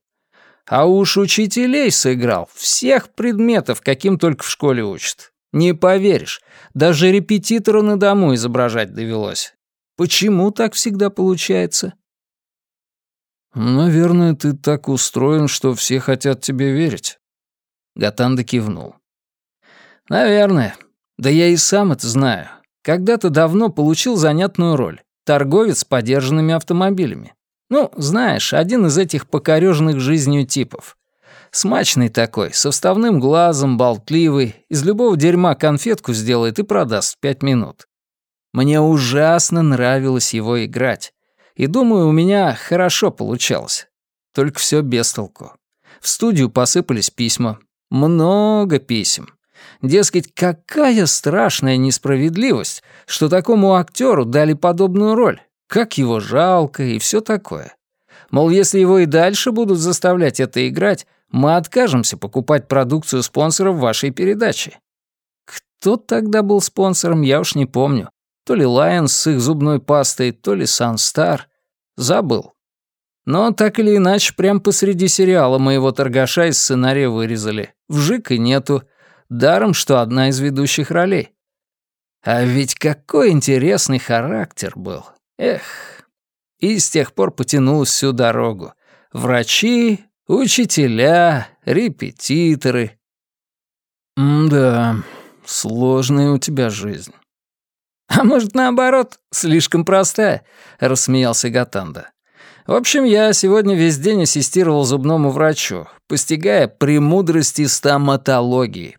А уж учителей сыграл. Всех предметов, каким только в школе учат. Не поверишь, даже репетитору на дому изображать довелось. Почему так всегда получается? «Наверное, ты так устроен, что все хотят тебе верить». Гатанда кивнул. «Наверное. Да я и сам это знаю. Когда-то давно получил занятную роль. Торговец с подержанными автомобилями. Ну, знаешь, один из этих покорёженных жизнью типов. Смачный такой, со вставным глазом, болтливый, из любого дерьма конфетку сделает и продаст в пять минут. Мне ужасно нравилось его играть. И думаю, у меня хорошо получалось. Только все без толку. В студию посыпались письма. Много писем. Дескать, какая страшная несправедливость, что такому актеру дали подобную роль. Как его жалко и все такое. Мол, если его и дальше будут заставлять это играть, мы откажемся покупать продукцию спонсоров вашей передачи. Кто тогда был спонсором, я уж не помню. То ли Lions с их зубной пастой, то ли Sunstar. Забыл. Но так или иначе, прямо посреди сериала моего торгаша из сценария вырезали. Вжик и нету. Даром, что одна из ведущих ролей. А ведь какой интересный характер был. Эх. И с тех пор потянулась всю дорогу. Врачи, учителя, репетиторы. «Да, сложная у тебя жизнь». «А может, наоборот, слишком простая», — рассмеялся Гатанда. «В общем, я сегодня весь день ассистировал зубному врачу, постигая премудрости стоматологии.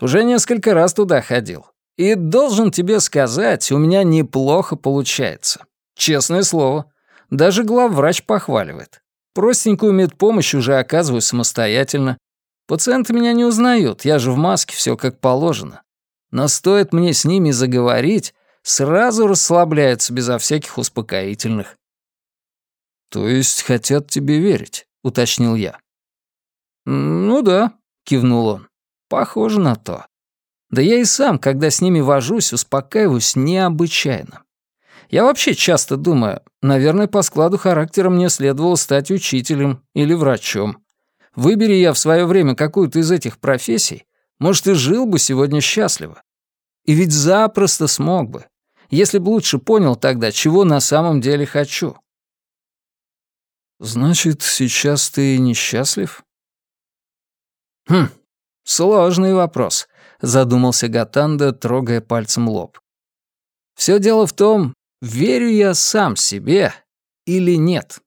Уже несколько раз туда ходил. И должен тебе сказать, у меня неплохо получается. Честное слово. Даже главврач похваливает. Простенькую медпомощь уже оказываю самостоятельно. Пациенты меня не узнают, я же в маске, все как положено. Но стоит мне с ними заговорить, сразу расслабляются безо всяких успокоительных. «То есть хотят тебе верить?» — уточнил я. «Ну да», — кивнул он. Похоже на то. Да я и сам, когда с ними вожусь, успокаиваюсь необычайно. Я вообще часто думаю, наверное, по складу характера мне следовало стать учителем или врачом. Выбери я в свое время какую-то из этих профессий, может, и жил бы сегодня счастливо. И ведь запросто смог бы, если бы лучше понял тогда, чего на самом деле хочу. Значит, сейчас ты несчастлив? Хм, «Сложный вопрос», — задумался Гатанда, трогая пальцем лоб. «Все дело в том, верю я сам себе или нет.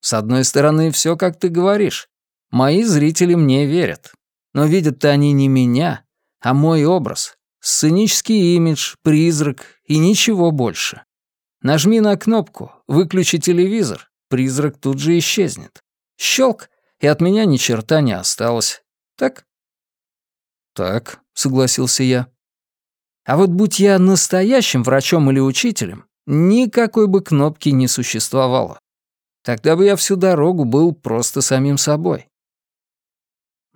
С одной стороны, все как ты говоришь. Мои зрители мне верят. Но видят-то они не меня, а мой образ. Сценический имидж, призрак и ничего больше. Нажми на кнопку «Выключи телевизор», призрак тут же исчезнет. Щелк, и от меня ни черта не осталось. Так? Так, согласился я. А вот будь я настоящим врачом или учителем, никакой бы кнопки не существовало. Тогда бы я всю дорогу был просто самим собой.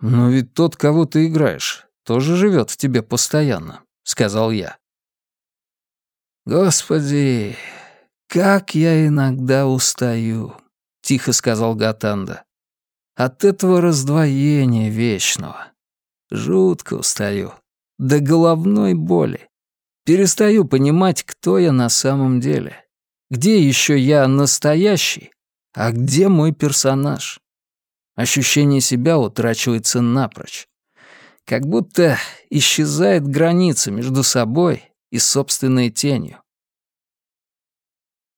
«Но ведь тот, кого ты играешь, тоже живет в тебе постоянно», — сказал я. «Господи, как я иногда устаю», — тихо сказал Гатанда. «От этого раздвоения вечного. Жутко устаю. До головной боли. Перестаю понимать, кто я на самом деле. Где еще я настоящий, а где мой персонаж?» Ощущение себя утрачивается напрочь. Как будто исчезает граница между собой и собственной тенью.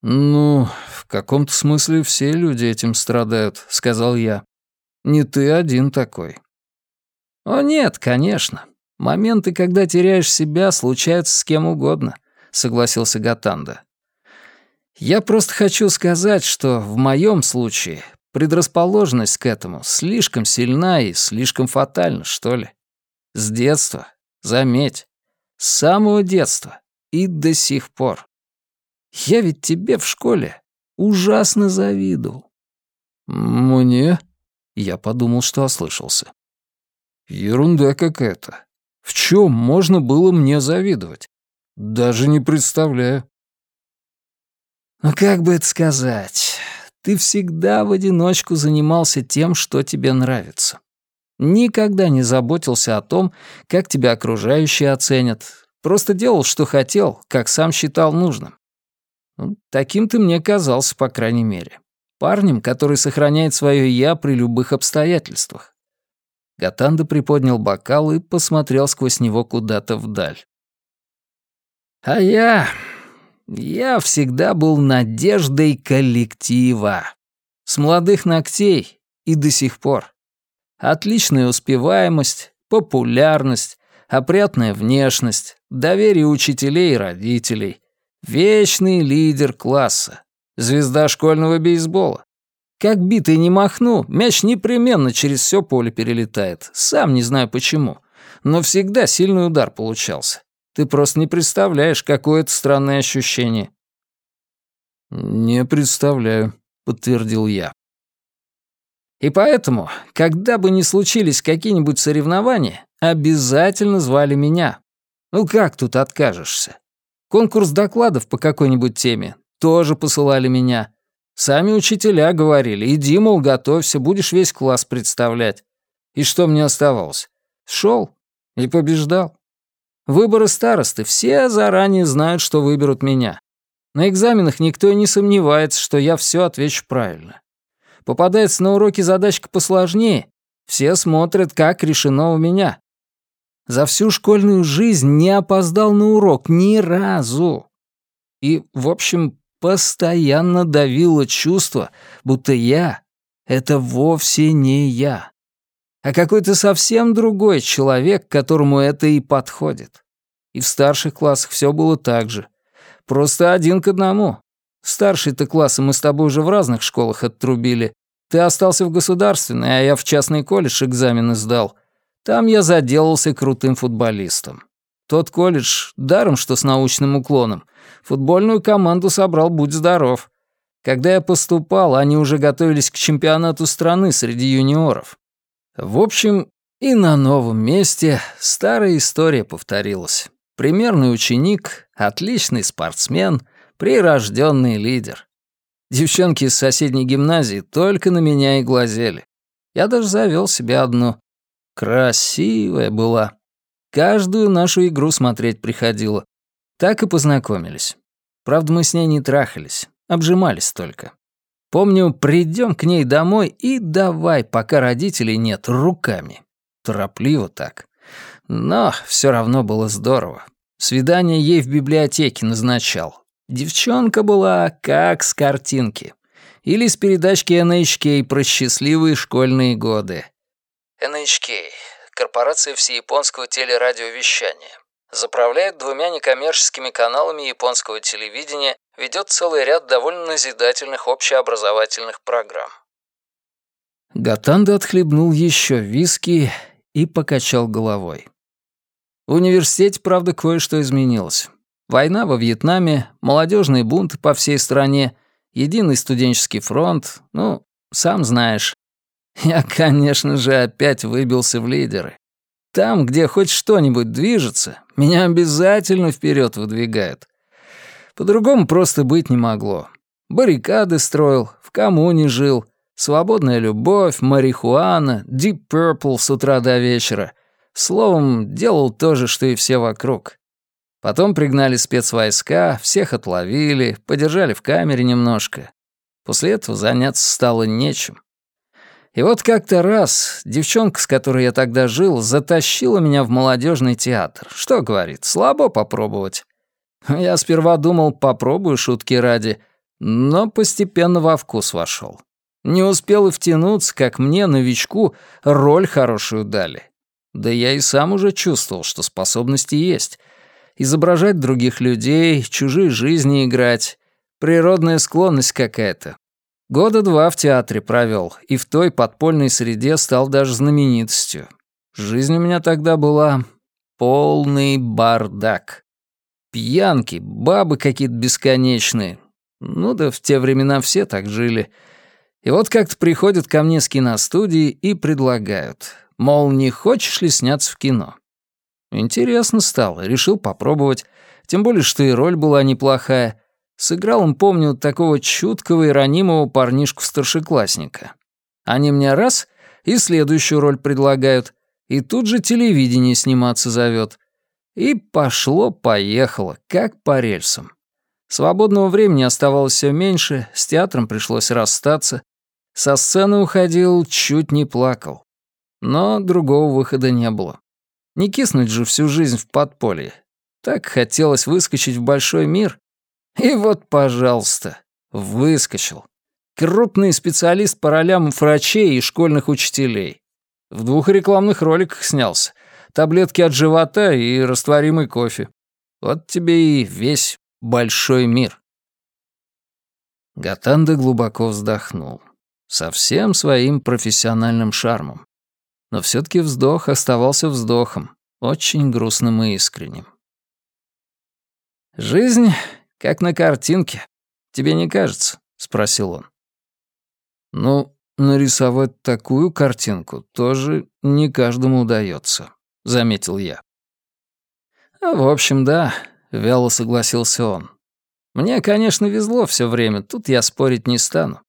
«Ну, в каком-то смысле все люди этим страдают», — сказал я. «Не ты один такой». «О нет, конечно. Моменты, когда теряешь себя, случаются с кем угодно», — согласился Гатанда. «Я просто хочу сказать, что в моем случае Предрасположенность к этому слишком сильна и слишком фатальна, что ли. С детства, заметь, с самого детства и до сих пор. Я ведь тебе в школе ужасно завидовал. Мне? Я подумал, что ослышался. Ерунда какая-то. В чем можно было мне завидовать? Даже не представляю. Ну как бы это сказать? Ты всегда в одиночку занимался тем, что тебе нравится. Никогда не заботился о том, как тебя окружающие оценят. Просто делал, что хотел, как сам считал нужным. Ну, таким ты мне казался, по крайней мере. Парнем, который сохраняет свое «я» при любых обстоятельствах. Гатанда приподнял бокал и посмотрел сквозь него куда-то вдаль. А я... Я всегда был надеждой коллектива. С молодых ногтей и до сих пор. Отличная успеваемость, популярность, опрятная внешность, доверие учителей и родителей, вечный лидер класса, звезда школьного бейсбола. Как битый не махну, мяч непременно через все поле перелетает. Сам не знаю почему, но всегда сильный удар получался. Ты просто не представляешь, какое это странное ощущение». «Не представляю», — подтвердил я. И поэтому, когда бы ни случились какие-нибудь соревнования, обязательно звали меня. Ну как тут откажешься? Конкурс докладов по какой-нибудь теме тоже посылали меня. Сами учителя говорили, иди, мол, готовься, будешь весь класс представлять. И что мне оставалось? Шел и побеждал. Выборы старосты, все заранее знают, что выберут меня. На экзаменах никто и не сомневается, что я все отвечу правильно. Попадается на уроки задачка посложнее, все смотрят, как решено у меня. За всю школьную жизнь не опоздал на урок ни разу. И, в общем, постоянно давило чувство, будто я — это вовсе не я а какой-то совсем другой человек, которому это и подходит. И в старших классах все было так же. Просто один к одному. Старшие-то классы мы с тобой уже в разных школах оттрубили. Ты остался в государственной, а я в частный колледж экзамены сдал. Там я заделался крутым футболистом. Тот колледж, даром что с научным уклоном, футбольную команду собрал «Будь здоров». Когда я поступал, они уже готовились к чемпионату страны среди юниоров. В общем, и на новом месте старая история повторилась. Примерный ученик, отличный спортсмен, прирожденный лидер. Девчонки из соседней гимназии только на меня и глазели. Я даже завел себе одну. Красивая была. Каждую нашу игру смотреть приходило. Так и познакомились. Правда, мы с ней не трахались, обжимались только. Помню, придем к ней домой и давай, пока родителей нет, руками. Торопливо так. Но все равно было здорово. Свидание ей в библиотеке назначал. Девчонка была как с картинки. Или с передачки NHK про счастливые школьные годы. NHK — корпорация всеяпонского телерадиовещания. Заправляет двумя некоммерческими каналами японского телевидения, ведет целый ряд довольно назидательных общеобразовательных программ. Гатанда отхлебнул еще виски и покачал головой. В университете, правда, кое-что изменилось. Война во Вьетнаме, молодежные бунты по всей стране, единый студенческий фронт, ну, сам знаешь. Я, конечно же, опять выбился в лидеры. Там, где хоть что-нибудь движется, меня обязательно вперед выдвигают. По-другому просто быть не могло. Баррикады строил, в коммуне жил, свободная любовь, марихуана, Deep Purple с утра до вечера. Словом, делал то же, что и все вокруг. Потом пригнали спецвойска, всех отловили, подержали в камере немножко. После этого заняться стало нечем. И вот как-то раз девчонка, с которой я тогда жил, затащила меня в молодежный театр. Что говорит, слабо попробовать. Я сперва думал, попробую шутки ради, но постепенно во вкус вошел. Не успел и втянуться, как мне, новичку, роль хорошую дали. Да я и сам уже чувствовал, что способности есть — изображать других людей, чужие жизни играть. Природная склонность какая-то. Года два в театре провел, и в той подпольной среде стал даже знаменитостью. Жизнь у меня тогда была полный бардак. Пьянки, бабы какие-то бесконечные. Ну да в те времена все так жили. И вот как-то приходят ко мне с киностудии и предлагают, мол, не хочешь ли сняться в кино? Интересно стало, решил попробовать. Тем более, что и роль была неплохая. Сыграл он, помню, такого чуткого и ранимого парнишку-старшеклассника. Они мне раз и следующую роль предлагают, и тут же телевидение сниматься зовет. И пошло-поехало, как по рельсам. Свободного времени оставалось все меньше, с театром пришлось расстаться. Со сцены уходил, чуть не плакал. Но другого выхода не было. Не киснуть же всю жизнь в подполье. Так хотелось выскочить в большой мир. И вот, пожалуйста, выскочил. Крупный специалист по ролям врачей и школьных учителей. В двух рекламных роликах снялся. Таблетки от живота и растворимый кофе. Вот тебе и весь большой мир. Гатанда глубоко вздохнул. Со всем своим профессиональным шармом но все таки вздох оставался вздохом, очень грустным и искренним. «Жизнь как на картинке, тебе не кажется?» — спросил он. «Ну, нарисовать такую картинку тоже не каждому удается», — заметил я. «В общем, да», — вяло согласился он. «Мне, конечно, везло все время, тут я спорить не стану.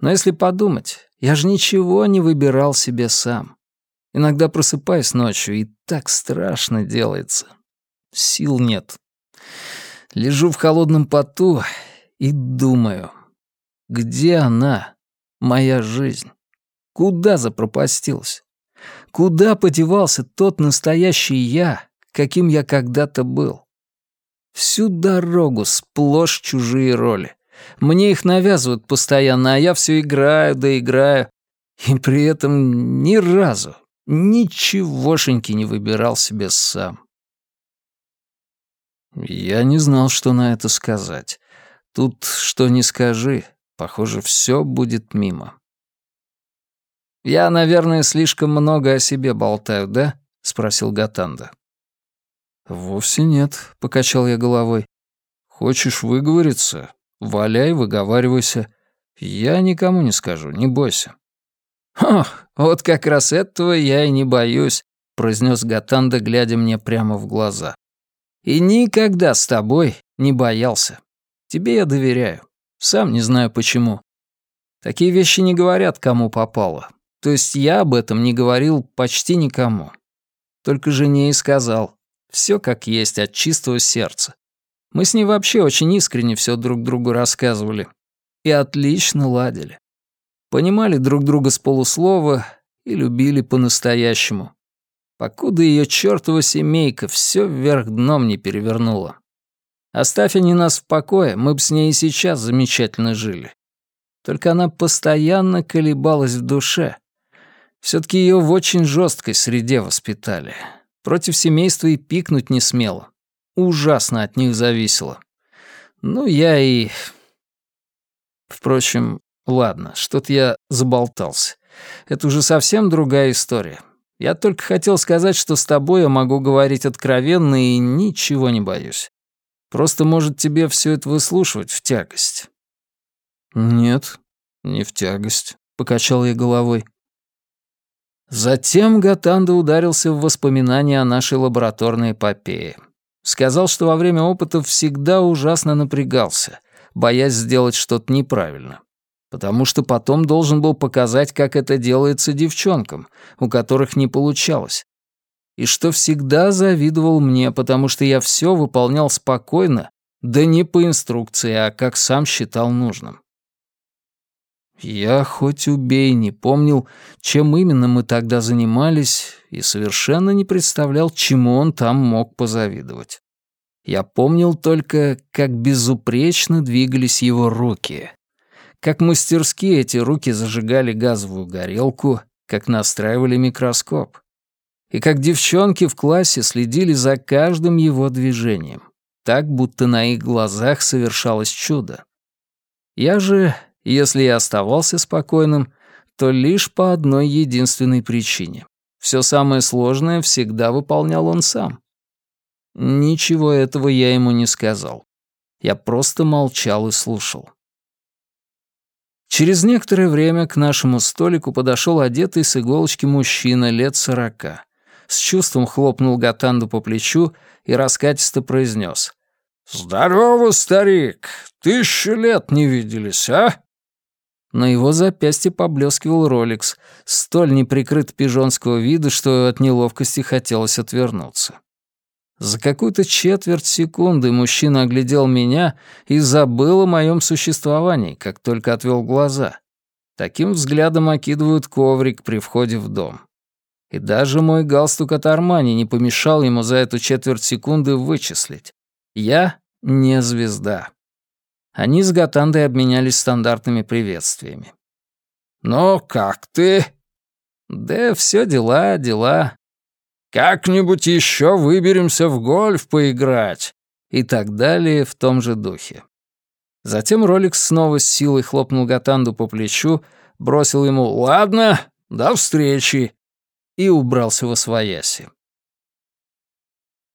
Но если подумать, я же ничего не выбирал себе сам. Иногда просыпаюсь ночью, и так страшно делается. Сил нет. Лежу в холодном поту и думаю, где она, моя жизнь? Куда запропастилась? Куда подевался тот настоящий я, каким я когда-то был? Всю дорогу сплошь чужие роли. Мне их навязывают постоянно, а я все играю да играю. И при этом ни разу, Ничегошеньки не выбирал себе сам. Я не знал, что на это сказать. Тут что ни скажи, похоже, все будет мимо. «Я, наверное, слишком много о себе болтаю, да?» — спросил Гатанда. «Вовсе нет», — покачал я головой. «Хочешь выговориться? Валяй, выговаривайся. Я никому не скажу, не бойся». «Ох, вот как раз этого я и не боюсь», — произнес Гатанда, глядя мне прямо в глаза. «И никогда с тобой не боялся. Тебе я доверяю. Сам не знаю почему. Такие вещи не говорят, кому попало. То есть я об этом не говорил почти никому. Только жене и сказал. Все как есть, от чистого сердца. Мы с ней вообще очень искренне все друг другу рассказывали. И отлично ладили понимали друг друга с полуслова и любили по-настоящему. Покуда ее чертова семейка все вверх дном не перевернула. Оставь они нас в покое, мы бы с ней и сейчас замечательно жили. только она постоянно колебалась в душе. все таки ее в очень жесткой среде воспитали. Против семейства и пикнуть не смела. Ужасно от них зависело. Ну, я и... Впрочем, ладно, что-то я заболтался. Это уже совсем другая история. Я только хотел сказать, что с тобой я могу говорить откровенно и ничего не боюсь. Просто, может, тебе все это выслушивать в тягость. «Нет, не в тягость», — покачал я головой. Затем Гатанда ударился в воспоминания о нашей лабораторной эпопее. Сказал, что во время опытов всегда ужасно напрягался, боясь сделать что-то неправильно. Потому что потом должен был показать, как это делается девчонкам, у которых не получалось. И что всегда завидовал мне, потому что я все выполнял спокойно, да не по инструкции, а как сам считал нужным. Я хоть убей не помнил, чем именно мы тогда занимались, и совершенно не представлял, чему он там мог позавидовать. Я помнил только, как безупречно двигались его руки, как мастерски эти руки зажигали газовую горелку, как настраивали микроскоп, и как девчонки в классе следили за каждым его движением, так будто на их глазах совершалось чудо. Я же если я оставался спокойным, то лишь по одной единственной причине. Все самое сложное всегда выполнял он сам. Ничего этого я ему не сказал. Я просто молчал и слушал. Через некоторое время к нашему столику подошел одетый с иголочки мужчина лет сорока. С чувством хлопнул Гатанду по плечу и раскатисто произнес. «Здорово, старик! Тысячу лет не виделись, а?» На его запястье поблескивал роликс, столь неприкрыт пижонского вида, что от неловкости хотелось отвернуться. За какую-то четверть секунды мужчина оглядел меня и забыл о моем существовании, как только отвел глаза. Таким взглядом окидывают коврик при входе в дом. И даже мой галстук от Армани не помешал ему за эту четверть секунды вычислить. Я не звезда. Они с Гатандой обменялись стандартными приветствиями. «Ну, как ты?» «Да все дела, дела. Как-нибудь еще выберемся в гольф поиграть». И так далее в том же духе. Затем Роликс снова с силой хлопнул Гатанду по плечу, бросил ему «Ладно, до встречи» и убрался во свояси.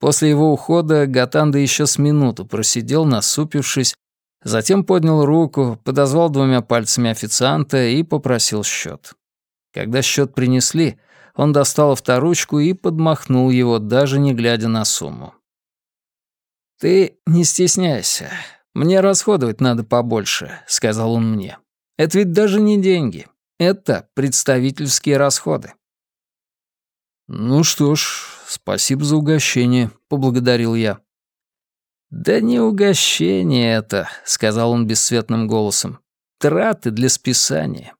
После его ухода Гатанда еще с минуту просидел, насупившись, Затем поднял руку, подозвал двумя пальцами официанта и попросил счет. Когда счет принесли, он достал авторучку и подмахнул его, даже не глядя на сумму. «Ты не стесняйся. Мне расходовать надо побольше», — сказал он мне. «Это ведь даже не деньги. Это представительские расходы». «Ну что ж, спасибо за угощение», — поблагодарил я. «Да не угощение это», — сказал он бесцветным голосом. «Траты для списания.